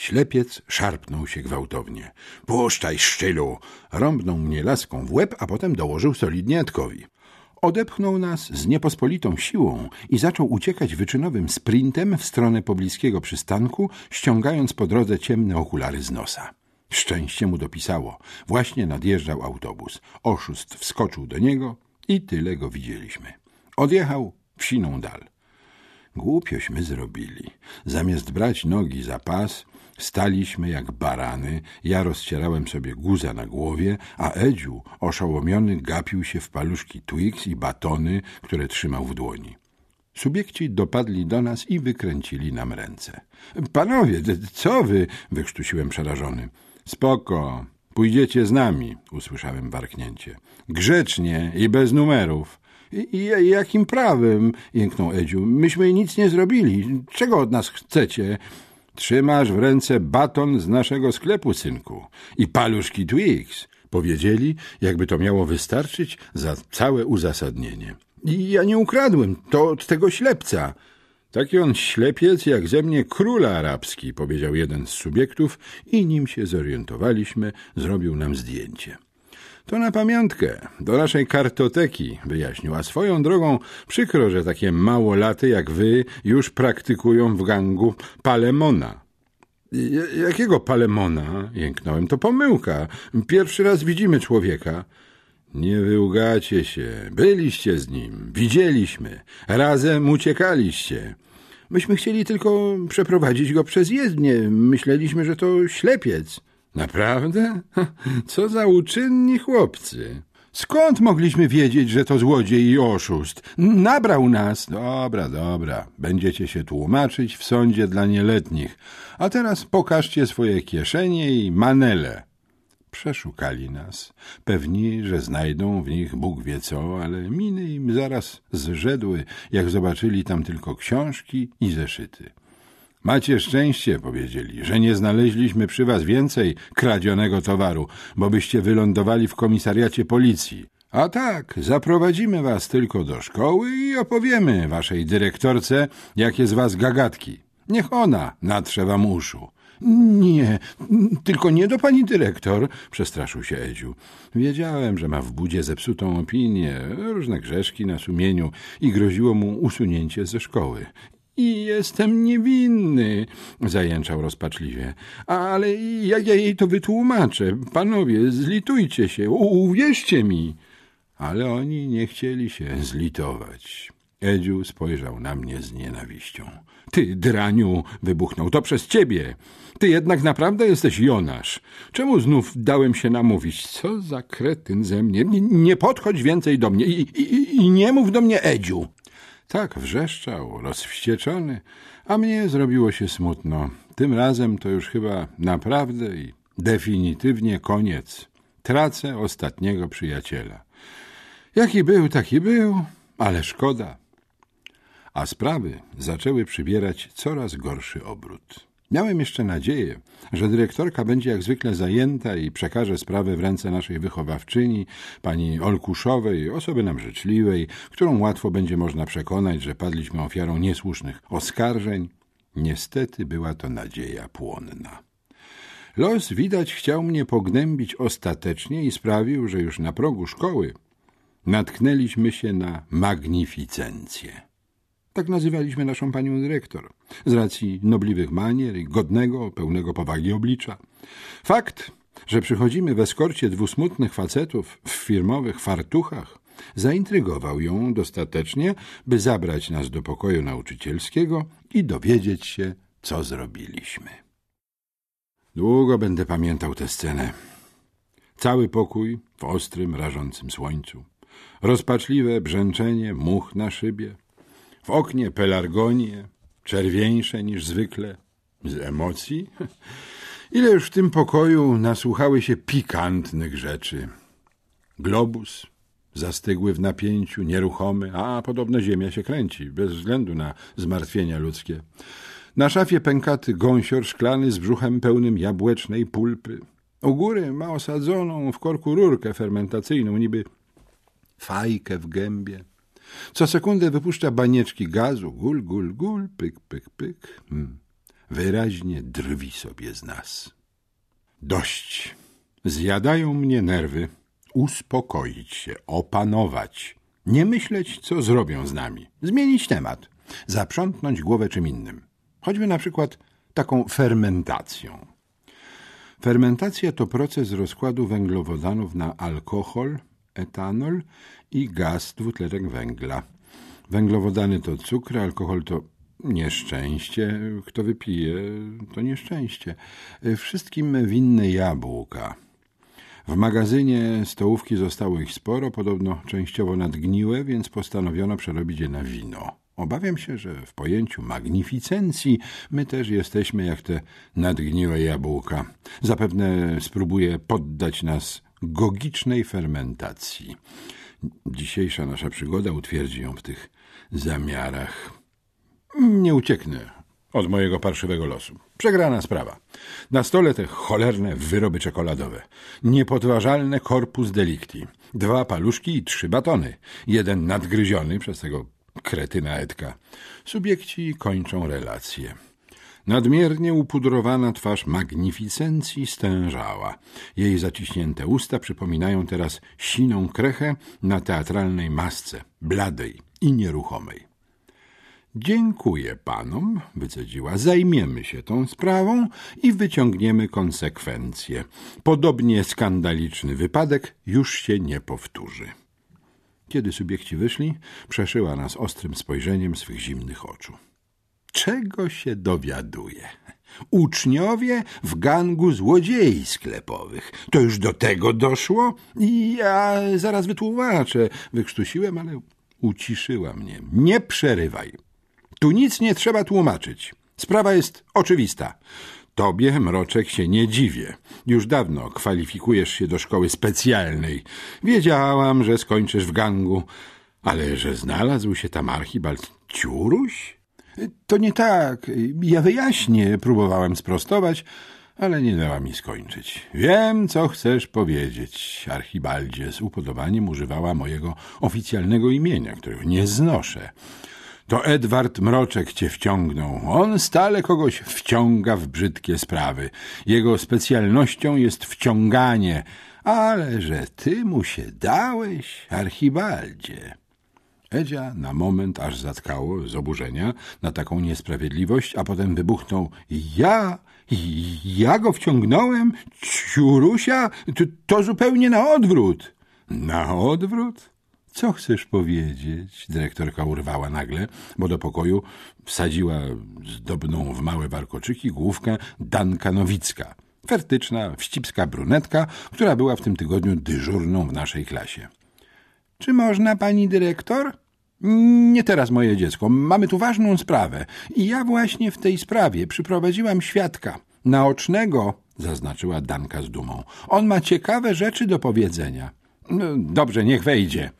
Ślepiec szarpnął się gwałtownie. Puszczaj szczylu! Rąbnął mnie laską w łeb, a potem dołożył solidnie Edkowi. Odepchnął nas z niepospolitą siłą i zaczął uciekać wyczynowym sprintem w stronę pobliskiego przystanku, ściągając po drodze ciemne okulary z nosa. Szczęście mu dopisało. Właśnie nadjeżdżał autobus. Oszust wskoczył do niego i tyle go widzieliśmy. Odjechał w siną dal. Głupiośmy zrobili. Zamiast brać nogi za pas, staliśmy jak barany, ja rozcierałem sobie guza na głowie, a Edziu, oszołomiony, gapił się w paluszki Twix i batony, które trzymał w dłoni. Subiekci dopadli do nas i wykręcili nam ręce. — Panowie, co wy? — wykrztusiłem przerażony. — Spoko, pójdziecie z nami — usłyszałem warknięcie. — Grzecznie i bez numerów. I, jakim prawem? jęknął Edziu. Myśmy nic nie zrobili. Czego od nas chcecie? Trzymasz w ręce baton z naszego sklepu, synku, i paluszki Twix, powiedzieli, jakby to miało wystarczyć za całe uzasadnienie. I ja nie ukradłem, to od tego ślepca. Taki on ślepiec jak ze mnie król arabski, powiedział jeden z subiektów i nim się zorientowaliśmy, zrobił nam zdjęcie. To na pamiątkę, do naszej kartoteki, wyjaśnił. A swoją drogą przykro, że takie małolaty jak wy już praktykują w gangu palemona. Jakiego palemona? jęknąłem. To pomyłka. Pierwszy raz widzimy człowieka. Nie wyłgacie się. Byliście z nim. Widzieliśmy. Razem uciekaliście. Myśmy chcieli tylko przeprowadzić go przez jezdnię. Myśleliśmy, że to ślepiec. Naprawdę? Co za uczynni chłopcy. Skąd mogliśmy wiedzieć, że to złodziej i oszust? Nabrał nas. Dobra, dobra. Będziecie się tłumaczyć w sądzie dla nieletnich. A teraz pokażcie swoje kieszenie i manele. Przeszukali nas. Pewni, że znajdą w nich Bóg wie co, ale miny im zaraz zrzedły, jak zobaczyli tam tylko książki i zeszyty. Macie szczęście, powiedzieli, że nie znaleźliśmy przy was więcej kradzionego towaru, bo byście wylądowali w komisariacie policji. A tak, zaprowadzimy was tylko do szkoły i opowiemy waszej dyrektorce, jakie z was gagatki. Niech ona natrze wam uszu. Nie, tylko nie do pani dyrektor, przestraszył się Edziu. Wiedziałem, że ma w budzie zepsutą opinię, różne grzeszki na sumieniu i groziło mu usunięcie ze szkoły. I jestem niewinny, zajęczał rozpaczliwie. Ale jak ja jej to wytłumaczę? Panowie, zlitujcie się, uwierzcie mi. Ale oni nie chcieli się zlitować. Edziu spojrzał na mnie z nienawiścią. Ty, draniu, wybuchnął, to przez ciebie. Ty jednak naprawdę jesteś Jonasz. Czemu znów dałem się namówić? Co za kretyn ze mnie. Nie, podchodź więcej do mnie i, i, i nie mów do mnie Edziu. Tak wrzeszczał, rozwścieczony, a mnie zrobiło się smutno. Tym razem to już chyba naprawdę i definitywnie koniec. Tracę ostatniego przyjaciela. Jaki był, taki był, ale szkoda. A sprawy zaczęły przybierać coraz gorszy obrót. Miałem jeszcze nadzieję, że dyrektorka będzie jak zwykle zajęta i przekaże sprawę w ręce naszej wychowawczyni, pani Olkuszowej, osoby nam życzliwej, którą łatwo będzie można przekonać, że padliśmy ofiarą niesłusznych oskarżeń. Niestety była to nadzieja płonna. Los widać chciał mnie pognębić ostatecznie i sprawił, że już na progu szkoły natknęliśmy się na magnificencję. Tak nazywaliśmy naszą panią dyrektor, z racji nobliwych manier i godnego, pełnego powagi oblicza. Fakt, że przychodzimy w eskorcie dwusmutnych facetów w firmowych fartuchach, zaintrygował ją dostatecznie, by zabrać nas do pokoju nauczycielskiego i dowiedzieć się, co zrobiliśmy. Długo będę pamiętał tę scenę. Cały pokój w ostrym, rażącym słońcu. Rozpaczliwe brzęczenie much na szybie, w oknie pelargonie, czerwieńsze niż zwykle, z emocji. Ile już w tym pokoju nasłuchały się pikantnych rzeczy. Globus, zastygły w napięciu, nieruchomy, a podobno ziemia się kręci, bez względu na zmartwienia ludzkie. Na szafie pękaty gąsior szklany z brzuchem pełnym jabłecznej pulpy. U góry ma osadzoną w korku rurkę fermentacyjną, niby fajkę w gębie. Co sekundę wypuszcza banieczki gazu, gul, gul, gul, pyk, pyk, pyk. Hmm. wyraźnie drwi sobie z nas. Dość. Zjadają mnie nerwy. Uspokoić się, opanować. Nie myśleć, co zrobią z nami. Zmienić temat. Zaprzątnąć głowę czym innym. Choćby na przykład taką fermentacją. Fermentacja to proces rozkładu węglowodanów na alkohol, etanol i gaz dwutlenek węgla. Węglowodany to cukr, alkohol to nieszczęście. Kto wypije, to nieszczęście. Wszystkim winne jabłka. W magazynie stołówki zostało ich sporo, podobno częściowo nadgniłe, więc postanowiono przerobić je na wino. Obawiam się, że w pojęciu magnificencji my też jesteśmy jak te nadgniłe jabłka. Zapewne spróbuje poddać nas gogicznej fermentacji. Dzisiejsza nasza przygoda utwierdzi ją w tych zamiarach. Nie ucieknę od mojego parszywego losu. Przegrana sprawa. Na stole te cholerne wyroby czekoladowe. Niepodważalne korpus delicti. Dwa paluszki i trzy batony. Jeden nadgryziony przez tego kretyna Edka. Subiekci kończą relacje. Nadmiernie upudrowana twarz magnificencji stężała. Jej zaciśnięte usta przypominają teraz siną krechę na teatralnej masce, bladej i nieruchomej. Dziękuję panom, wycedziła. Zajmiemy się tą sprawą i wyciągniemy konsekwencje. Podobnie skandaliczny wypadek już się nie powtórzy. Kiedy subiekci wyszli, przeszyła nas ostrym spojrzeniem swych zimnych oczu. Czego się dowiaduje? Uczniowie w gangu złodziei sklepowych. To już do tego doszło? I ja zaraz wytłumaczę. Wykrztusiłem, ale uciszyła mnie. Nie przerywaj. Tu nic nie trzeba tłumaczyć. Sprawa jest oczywista. Tobie, Mroczek, się nie dziwię. Już dawno kwalifikujesz się do szkoły specjalnej. Wiedziałam, że skończysz w gangu, ale że znalazł się tam Archibald Ciuruś? To nie tak. Ja wyjaśnię, próbowałem sprostować, ale nie dała mi skończyć. Wiem, co chcesz powiedzieć, Archibaldzie. Z upodobaniem używała mojego oficjalnego imienia, którego nie znoszę. To Edward Mroczek cię wciągnął. On stale kogoś wciąga w brzydkie sprawy. Jego specjalnością jest wciąganie. Ale że ty mu się dałeś, Archibaldzie. Edzia na moment aż zatkało z oburzenia na taką niesprawiedliwość, a potem wybuchnął. Ja? Ja go wciągnąłem? Ciurusia? To, to zupełnie na odwrót. Na odwrót? Co chcesz powiedzieć? Dyrektorka urwała nagle, bo do pokoju wsadziła zdobną w małe warkoczyki główkę Danka Nowicka, fertyczna, wścibska brunetka, która była w tym tygodniu dyżurną w naszej klasie. Czy można, pani dyrektor? Nie teraz, moje dziecko. Mamy tu ważną sprawę. I ja właśnie w tej sprawie przyprowadziłam świadka. Naocznego, zaznaczyła Danka z dumą. On ma ciekawe rzeczy do powiedzenia. No, dobrze, niech wejdzie.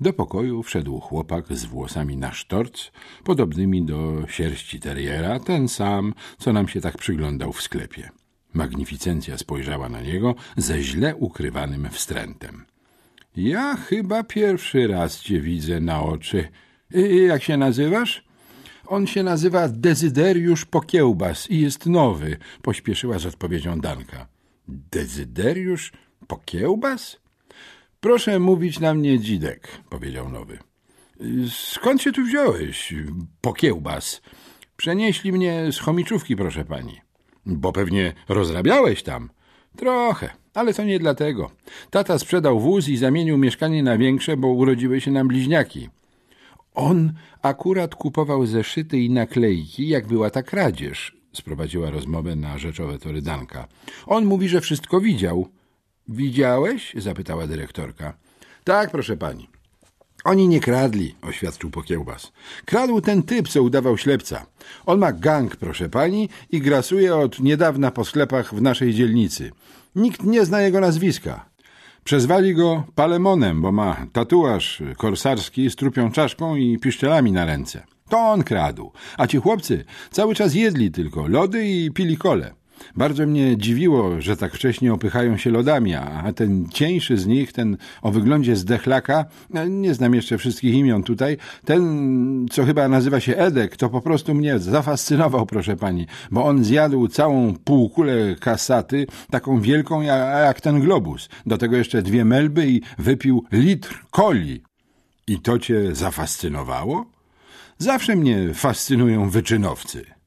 Do pokoju wszedł chłopak z włosami na sztorc, podobnymi do sierści teriera, ten sam, co nam się tak przyglądał w sklepie. Magnificencja spojrzała na niego ze źle ukrywanym wstrętem. Ja chyba pierwszy raz cię widzę na oczy. Jak się nazywasz? On się nazywa Dezyderiusz Pokiełbas i jest nowy, pośpieszyła z odpowiedzią Danka. Dezyderiusz Pokiełbas? Proszę mówić na mnie dzidek, powiedział nowy. Skąd się tu wziąłeś, pokiełbas? Przenieśli mnie z chomiczówki, proszę pani. Bo pewnie rozrabiałeś tam. Trochę, ale to nie dlatego. Tata sprzedał wóz i zamienił mieszkanie na większe, bo urodziły się nam bliźniaki. On akurat kupował zeszyty i naklejki, jak była ta kradzież, sprowadziła rozmowę na rzeczowe tory Danka. On mówi, że wszystko widział. Widziałeś? zapytała dyrektorka. Tak, proszę pani. Oni nie kradli, oświadczył Pokiełbas. Kradł ten typ, co udawał ślepca. On ma gang, proszę pani, i grasuje od niedawna po sklepach w naszej dzielnicy. Nikt nie zna jego nazwiska. Przezwali go Palemonem, bo ma tatuaż korsarski z trupią czaszką i piszczelami na ręce. To on kradł, a ci chłopcy cały czas jedli tylko lody i pili kole. Bardzo mnie dziwiło, że tak wcześnie opychają się lodami, a ten cieńszy z nich, ten o wyglądzie zdechlaka, e, nie znam jeszcze wszystkich imion tutaj, ten, co chyba nazywa się Edek, to po prostu mnie zafascynował, proszę pani, bo on zjadł całą półkulę kasaty, taką wielką jak ten globus. Do tego jeszcze dwie melby i wypił litr coli. I to cię zafascynowało? Zawsze mnie fascynują wyczynowcy.